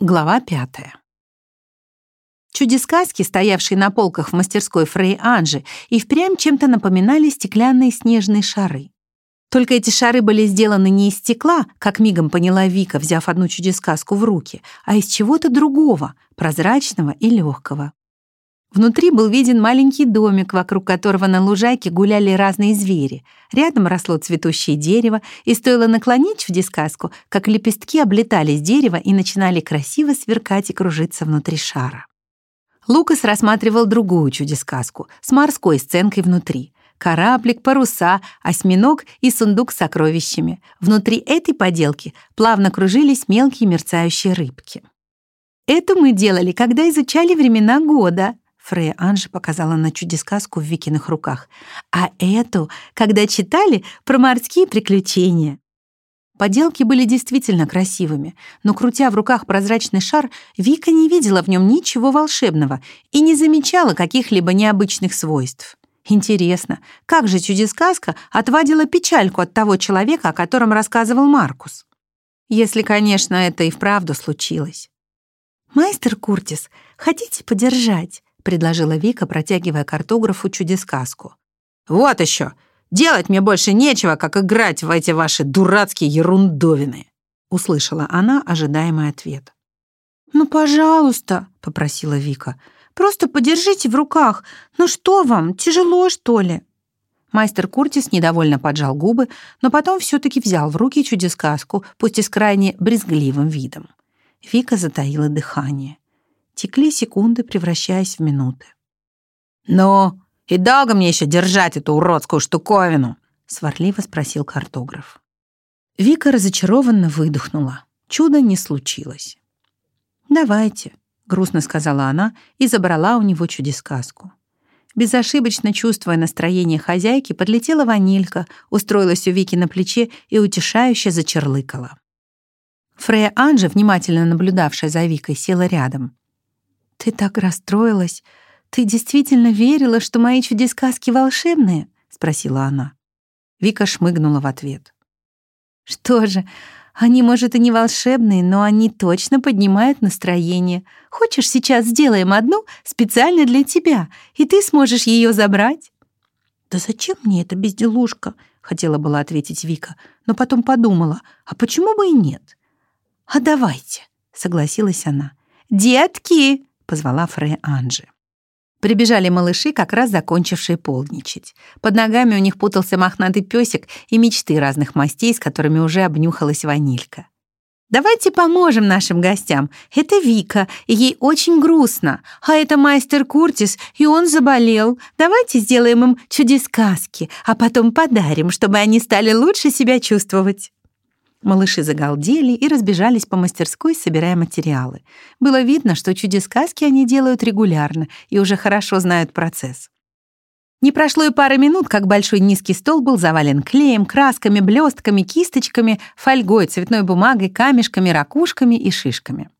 Глава пятая. Чудесказки, стоявшие на полках в мастерской Фрей Анжи, и впрямь чем-то напоминали стеклянные снежные шары. Только эти шары были сделаны не из стекла, как мигом поняла Вика, взяв одну чудесказку в руки, а из чего-то другого, прозрачного и легкого. Внутри был виден маленький домик, вокруг которого на лужайке гуляли разные звери. Рядом росло цветущее дерево, и стоило наклонить в дисказку, как лепестки облетали с дерева и начинали красиво сверкать и кружиться внутри шара. Лукас рассматривал другую чудесказку с морской сценкой внутри. Кораблик, паруса, осьминог и сундук с сокровищами. Внутри этой поделки плавно кружились мелкие мерцающие рыбки. Это мы делали, когда изучали времена года, Фрея Анжи показала на чудесказку в Викиных руках. А эту, когда читали про морские приключения. Поделки были действительно красивыми, но, крутя в руках прозрачный шар, Вика не видела в нем ничего волшебного и не замечала каких-либо необычных свойств. Интересно, как же чудесказка отвадила печальку от того человека, о котором рассказывал Маркус? Если, конечно, это и вправду случилось. «Майстер Куртис, хотите подержать?» Предложила Вика, протягивая картографу чудесказку. «Вот еще! Делать мне больше нечего, как играть в эти ваши дурацкие ерундовины!» услышала она ожидаемый ответ. «Ну, пожалуйста», — попросила Вика, «просто подержите в руках. Ну что вам, тяжело, что ли?» Мастер Куртис недовольно поджал губы, но потом все-таки взял в руки чудесказку, пусть и с крайне брезгливым видом. Вика затаила дыхание. Текли секунды, превращаясь в минуты. «Ну, и долго мне еще держать эту уродскую штуковину?» — сварливо спросил картограф. Вика разочарованно выдохнула. Чудо не случилось. «Давайте», — грустно сказала она и забрала у него чудесказку. Безошибочно чувствуя настроение хозяйки, подлетела ванилька, устроилась у Вики на плече и утешающе зачерлыкала. Фрея Анжи, внимательно наблюдавшая за Викой, села рядом. «Ты так расстроилась. Ты действительно верила, что мои чудесказки волшебные?» — спросила она. Вика шмыгнула в ответ. «Что же, они, может, и не волшебные, но они точно поднимают настроение. Хочешь, сейчас сделаем одну специально для тебя, и ты сможешь ее забрать?» «Да зачем мне эта безделушка?» — хотела была ответить Вика, но потом подумала, а почему бы и нет? «А давайте», — согласилась она. «Детки!» — позвала Фрея Анжи. Прибежали малыши, как раз закончившие полдничать. Под ногами у них путался мохнатый песик и мечты разных мастей, с которыми уже обнюхалась ванилька. «Давайте поможем нашим гостям. Это Вика, ей очень грустно. А это мастер Куртис, и он заболел. Давайте сделаем им чудес-сказки, а потом подарим, чтобы они стали лучше себя чувствовать». Малыши загалдели и разбежались по мастерской, собирая материалы. Было видно, что чудес-сказки они делают регулярно и уже хорошо знают процесс. Не прошло и пары минут, как большой низкий стол был завален клеем, красками, блестками, кисточками, фольгой, цветной бумагой, камешками, ракушками и шишками.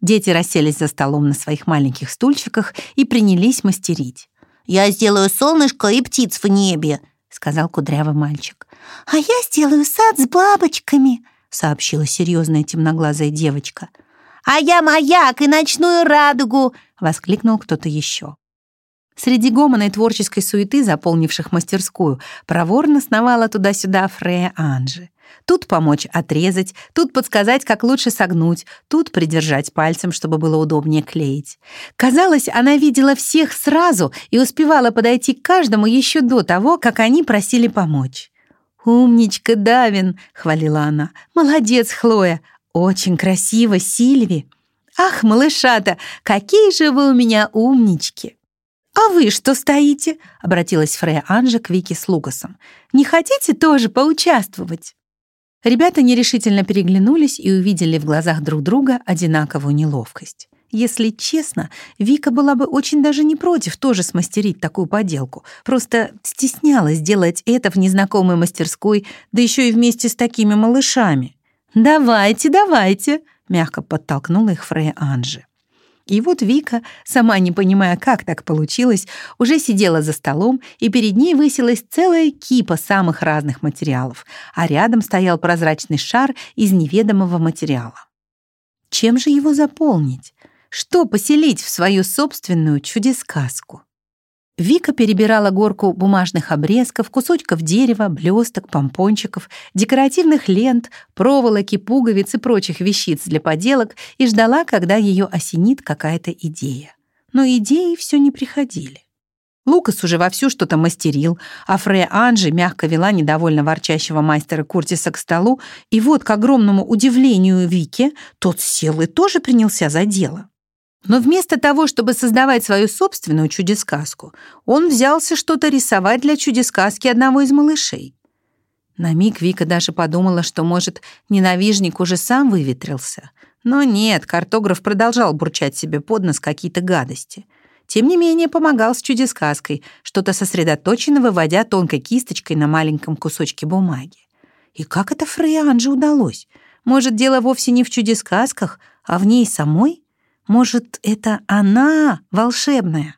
Дети расселись за столом на своих маленьких стульчиках и принялись мастерить. «Я сделаю солнышко и птиц в небе», — сказал кудрявый мальчик. «А я сделаю сад с бабочками», — сообщила серьезная темноглазая девочка. «А я маяк и ночную радугу!» — воскликнул кто-то еще. Среди гомона и творческой суеты, заполнивших мастерскую, проворно сновала туда-сюда Фрея Анжи. Тут помочь отрезать, тут подсказать, как лучше согнуть, тут придержать пальцем, чтобы было удобнее клеить. Казалось, она видела всех сразу и успевала подойти к каждому еще до того, как они просили помочь. «Умничка, Давин!» — хвалила она. «Молодец, Хлоя! Очень красиво, Сильви! Ах, малышата, какие же вы у меня умнички!» «А вы что стоите?» — обратилась Фрея Анжа к Вике с Лукасом. «Не хотите тоже поучаствовать?» Ребята нерешительно переглянулись и увидели в глазах друг друга одинаковую неловкость. Если честно, Вика была бы очень даже не против тоже смастерить такую поделку. Просто стеснялась делать это в незнакомой мастерской, да еще и вместе с такими малышами. «Давайте, давайте!» — мягко подтолкнула их Фрея Анжи. И вот Вика, сама не понимая, как так получилось, уже сидела за столом, и перед ней высилась целая кипа самых разных материалов, а рядом стоял прозрачный шар из неведомого материала. Чем же его заполнить? Что поселить в свою собственную чудесказку? Вика перебирала горку бумажных обрезков, кусочков дерева, блесток, помпончиков, декоративных лент, проволоки, пуговиц и прочих вещиц для поделок и ждала, когда ее осенит какая-то идея. Но идеи все не приходили. Лукас уже вовсю что-то мастерил, а Фрея Анжи мягко вела недовольно ворчащего мастера Куртиса к столу, и вот, к огромному удивлению Вики, тот сел и тоже принялся за дело. Но вместо того, чтобы создавать свою собственную чудесказку, он взялся что-то рисовать для чудесказки одного из малышей. На миг Вика даже подумала, что, может, ненавижник уже сам выветрился. Но нет, картограф продолжал бурчать себе под нос какие-то гадости. Тем не менее, помогал с чудесказкой, что-то сосредоточенно выводя тонкой кисточкой на маленьком кусочке бумаги. И как это Фрейанже удалось? Может, дело вовсе не в чудесказках, а в ней самой? Может, это она волшебная?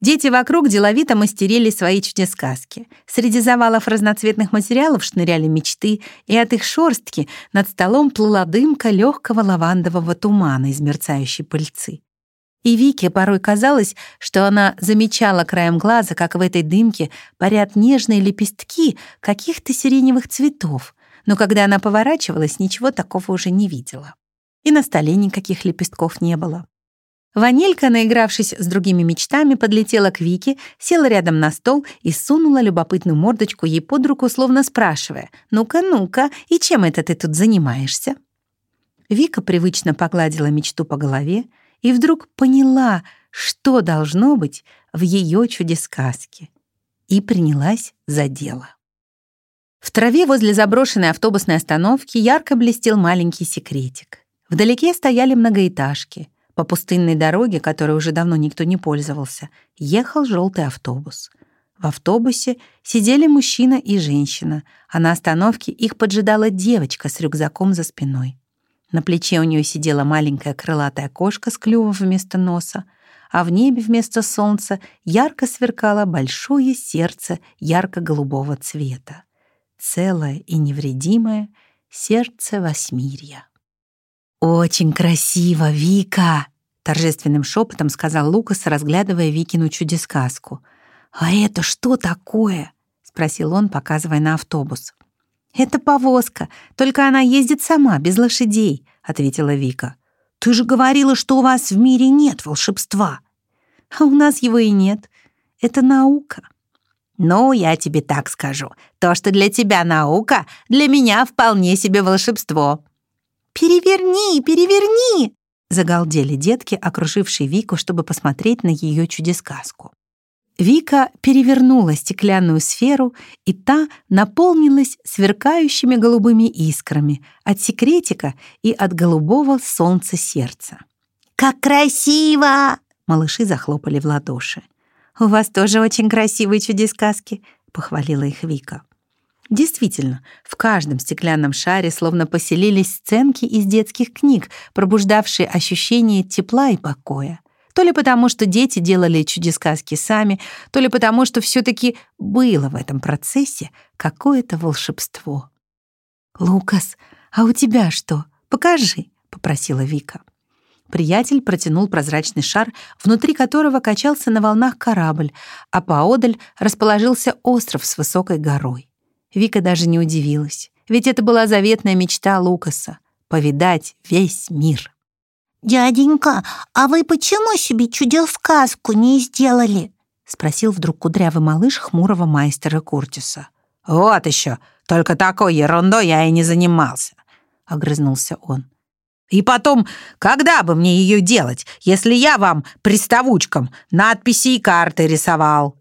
Дети вокруг деловито мастерили свои чудесказки. Среди завалов разноцветных материалов шныряли мечты, и от их шорстки над столом плыла дымка легкого лавандового тумана из мерцающей пыльцы. И Вике порой казалось, что она замечала краем глаза, как в этой дымке парят нежные лепестки каких-то сиреневых цветов, но когда она поворачивалась, ничего такого уже не видела и на столе никаких лепестков не было. Ванилька, наигравшись с другими мечтами, подлетела к Вике, села рядом на стол и сунула любопытную мордочку ей под руку, словно спрашивая, «Ну-ка, ну-ка, и чем это ты тут занимаешься?» Вика привычно погладила мечту по голове и вдруг поняла, что должно быть в ее чудесказке, и принялась за дело. В траве возле заброшенной автобусной остановки ярко блестел маленький секретик. Вдалеке стояли многоэтажки. По пустынной дороге, которой уже давно никто не пользовался, ехал желтый автобус. В автобусе сидели мужчина и женщина, а на остановке их поджидала девочка с рюкзаком за спиной. На плече у нее сидела маленькая крылатая кошка с клювом вместо носа, а в небе вместо солнца ярко сверкало большое сердце ярко-голубого цвета. Целое и невредимое сердце Восьмирья. «Очень красиво, Вика!» — торжественным шепотом сказал Лукас, разглядывая Викину чудесказку. «А это что такое?» — спросил он, показывая на автобус. «Это повозка, только она ездит сама, без лошадей», — ответила Вика. «Ты же говорила, что у вас в мире нет волшебства». «А у нас его и нет. Это наука». «Ну, я тебе так скажу. То, что для тебя наука, для меня вполне себе волшебство», «Переверни, переверни!» загалдели детки, окружившие Вику, чтобы посмотреть на ее чудесказку. Вика перевернула стеклянную сферу, и та наполнилась сверкающими голубыми искрами от секретика и от голубого солнца сердца. «Как красиво!» — малыши захлопали в ладоши. «У вас тоже очень красивые чудесказки», — похвалила их Вика. Действительно, в каждом стеклянном шаре словно поселились сценки из детских книг, пробуждавшие ощущение тепла и покоя. То ли потому, что дети делали чудесказки сами, то ли потому, что все таки было в этом процессе какое-то волшебство. «Лукас, а у тебя что? Покажи», — попросила Вика. Приятель протянул прозрачный шар, внутри которого качался на волнах корабль, а поодаль расположился остров с высокой горой. Вика даже не удивилась, ведь это была заветная мечта Лукаса — повидать весь мир. «Дяденька, а вы почему себе чудес-сказку не сделали?» — спросил вдруг кудрявый малыш хмурого мастера Куртиса. «Вот еще! Только такой ерундой я и не занимался!» — огрызнулся он. «И потом, когда бы мне ее делать, если я вам, приставучкам, надписи и карты рисовал?»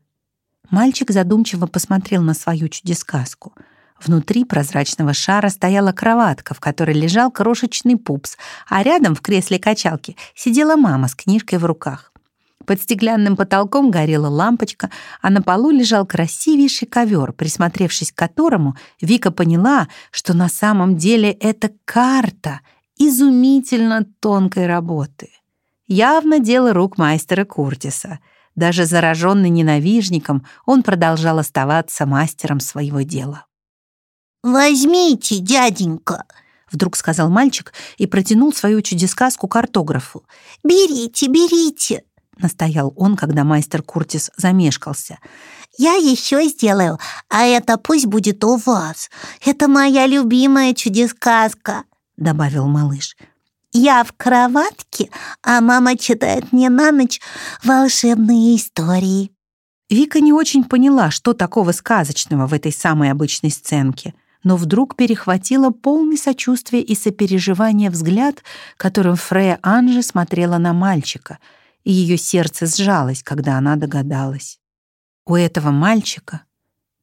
Мальчик задумчиво посмотрел на свою чудесказку. Внутри прозрачного шара стояла кроватка, в которой лежал крошечный пупс, а рядом в кресле качалки сидела мама с книжкой в руках. Под стеклянным потолком горела лампочка, а на полу лежал красивейший ковер, присмотревшись к которому, Вика поняла, что на самом деле это карта изумительно тонкой работы. Явно дело рук мастера Куртиса — даже зараженный ненавижником, он продолжал оставаться мастером своего дела. «Возьмите, дяденька!» вдруг сказал мальчик и протянул свою чудесказку картографу. «Берите, берите!» — настоял он, когда мастер Куртис замешкался. «Я еще сделаю, а это пусть будет у вас. Это моя любимая чудесказка», — добавил малыш. «Я в кроватке, а мама читает мне на ночь волшебные истории». Вика не очень поняла, что такого сказочного в этой самой обычной сценке, но вдруг перехватила полный сочувствия и сопереживания взгляд, которым Фрея Анжи смотрела на мальчика — и ее сердце сжалось, когда она догадалась. У этого мальчика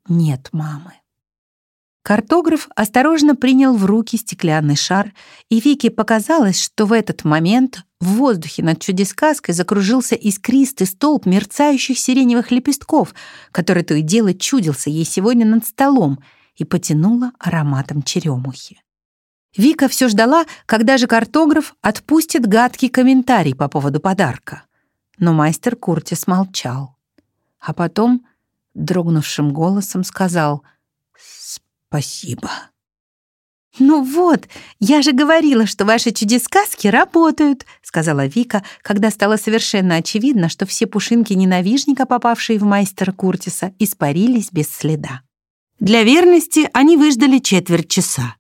нет мамы. Картограф осторожно принял в руки стеклянный шар, и Вике показалось, что в этот момент в воздухе над чудесказкой закружился искристый столб мерцающих сиреневых лепестков, который то и дело чудился ей сегодня над столом и потянуло ароматом черемухи. Вика все ждала, когда же картограф отпустит гадкий комментарий по поводу подарка но мастер Куртис молчал. А потом дрогнувшим голосом сказал «Спасибо». «Ну вот, я же говорила, что ваши чудесказки работают», сказала Вика, когда стало совершенно очевидно, что все пушинки ненавижника, попавшие в мастера Куртиса, испарились без следа. Для верности они выждали четверть часа.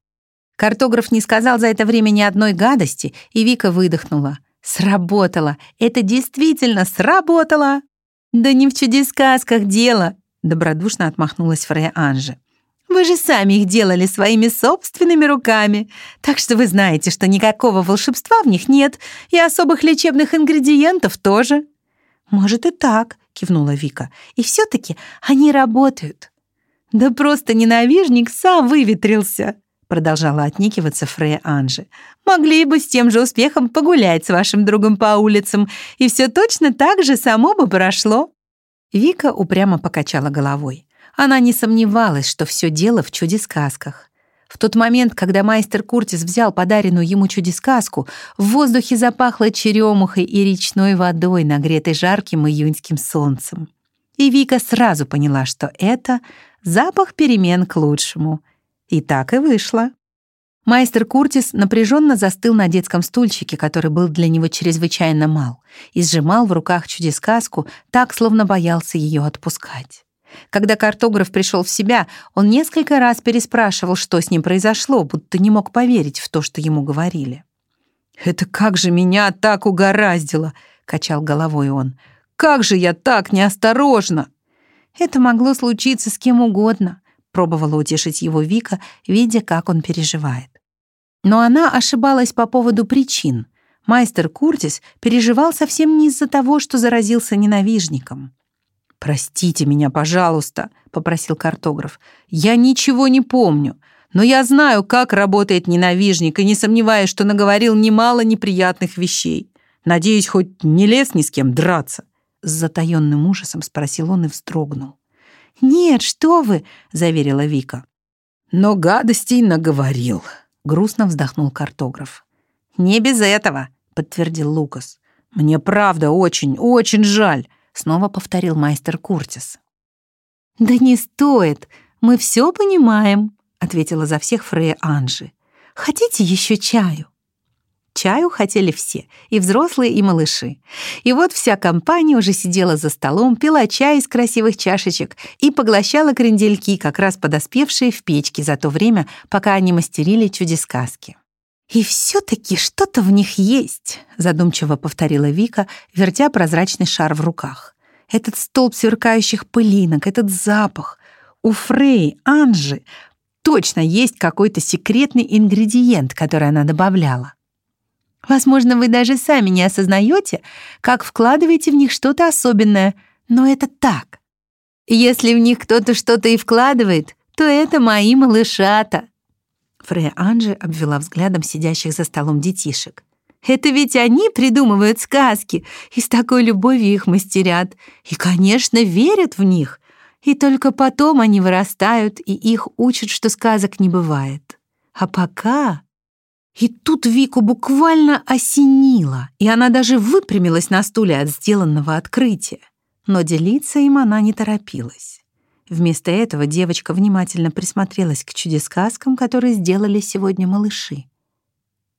Картограф не сказал за это время ни одной гадости, и Вика выдохнула. Сработало! Это действительно сработало! Да не в чудес-сказках дело, добродушно отмахнулась Фрея Анжи. Вы же сами их делали своими собственными руками, так что вы знаете, что никакого волшебства в них нет, и особых лечебных ингредиентов тоже. Может и так, кивнула Вика. И все таки они работают. Да просто ненавижник сам выветрился продолжала отникиваться Фрея Анжи. «Могли бы с тем же успехом погулять с вашим другом по улицам, и все точно так же само бы прошло». Вика упрямо покачала головой. Она не сомневалась, что все дело в чудесказках. В тот момент, когда майстер Куртис взял подаренную ему чудесказку, в воздухе запахло черемухой и речной водой, нагретой жарким июньским солнцем. И Вика сразу поняла, что это запах перемен к лучшему — и так и вышло. Майстер Куртис напряженно застыл на детском стульчике, который был для него чрезвычайно мал, и сжимал в руках чудесказку, так, словно боялся ее отпускать. Когда картограф пришел в себя, он несколько раз переспрашивал, что с ним произошло, будто не мог поверить в то, что ему говорили. «Это как же меня так угораздило!» — качал головой он. «Как же я так неосторожно!» Это могло случиться с кем угодно. Пробовала утешить его Вика, видя, как он переживает. Но она ошибалась по поводу причин. Майстер Куртис переживал совсем не из-за того, что заразился ненавижником. «Простите меня, пожалуйста», — попросил картограф. «Я ничего не помню, но я знаю, как работает ненавижник, и не сомневаюсь, что наговорил немало неприятных вещей. Надеюсь, хоть не лез ни с кем драться». С затаённым ужасом спросил он и вздрогнул. «Нет, что вы!» — заверила Вика. «Но гадостей наговорил», — грустно вздохнул картограф. «Не без этого», — подтвердил Лукас. «Мне правда очень, очень жаль», — снова повторил майстер Куртис. «Да не стоит, мы все понимаем», — ответила за всех Фрея Анжи. «Хотите еще чаю?» Чаю хотели все, и взрослые, и малыши. И вот вся компания уже сидела за столом, пила чай из красивых чашечек и поглощала крендельки, как раз подоспевшие в печке за то время, пока они мастерили чудесказки. «И все-таки что-то в них есть», — задумчиво повторила Вика, вертя прозрачный шар в руках. «Этот столб сверкающих пылинок, этот запах. У Фрей, Анжи точно есть какой-то секретный ингредиент, который она добавляла. Возможно, вы даже сами не осознаете, как вкладываете в них что-то особенное, но это так. Если в них кто-то что-то и вкладывает, то это мои малышата». Фрея Анжи обвела взглядом сидящих за столом детишек. «Это ведь они придумывают сказки и с такой любовью их мастерят, и, конечно, верят в них. И только потом они вырастают, и их учат, что сказок не бывает. А пока и тут Вику буквально осенило, и она даже выпрямилась на стуле от сделанного открытия. Но делиться им она не торопилась. Вместо этого девочка внимательно присмотрелась к чудес-сказкам, которые сделали сегодня малыши.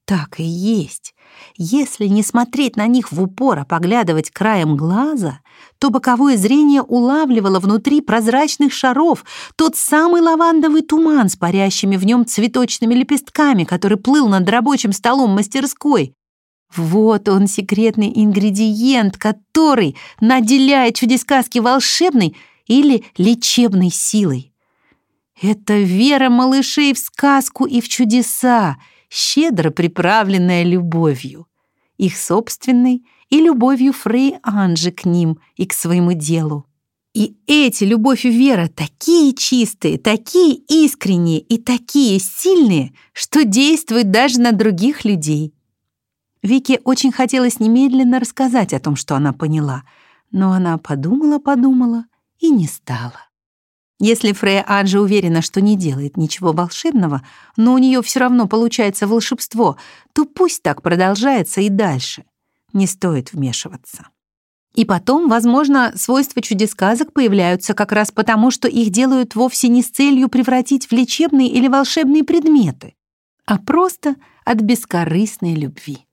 Так и есть. Если не смотреть на них в упор, а поглядывать краем глаза, то боковое зрение улавливало внутри прозрачных шаров тот самый лавандовый туман с парящими в нем цветочными лепестками, который плыл над рабочим столом мастерской. Вот он, секретный ингредиент, который наделяет чудесказки волшебной или лечебной силой. Это вера малышей в сказку и в чудеса, щедро приправленная любовью. Их собственной и любовью Фрей Анжи к ним и к своему делу. И эти любовь и вера такие чистые, такие искренние и такие сильные, что действуют даже на других людей. Вике очень хотелось немедленно рассказать о том, что она поняла, но она подумала-подумала и не стала. Если Фрея Анжи уверена, что не делает ничего волшебного, но у нее все равно получается волшебство, то пусть так продолжается и дальше. Не стоит вмешиваться. И потом, возможно, свойства чудесказок появляются как раз потому, что их делают вовсе не с целью превратить в лечебные или волшебные предметы, а просто от бескорыстной любви.